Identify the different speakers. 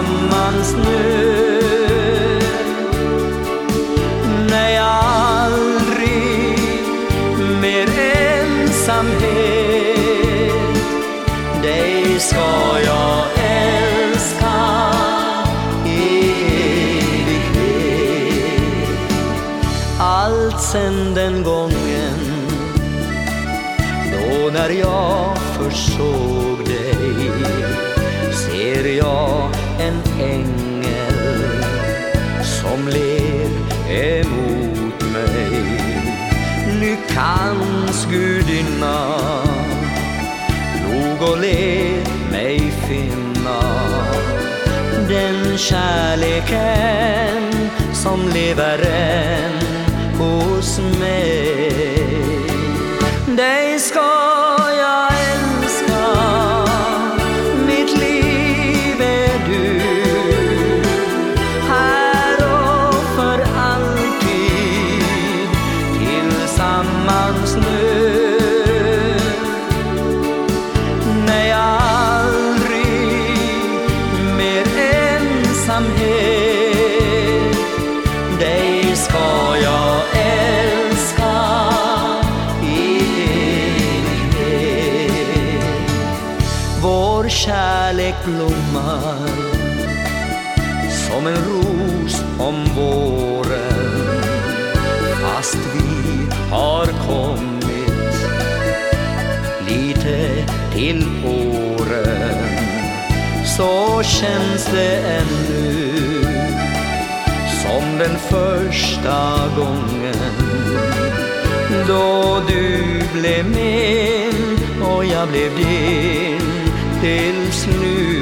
Speaker 1: tillsammans nu. Nej aldrig mer ensamhet. Dig ska jag älska i evighet. Allt sen den gången då när jag försåg dig ser jag Hans gudinna log och lät mig finna. Den kärleken som lever än hos mig. Tillsammans nu när aldrig mer ensamhet. Dig ska jag älska i evighet. Vår kärlek blommar som en ros om våren. Fast vi har kommit lite till åren så känns det ännu som den första gången då du blev min och jag blev din tills nu.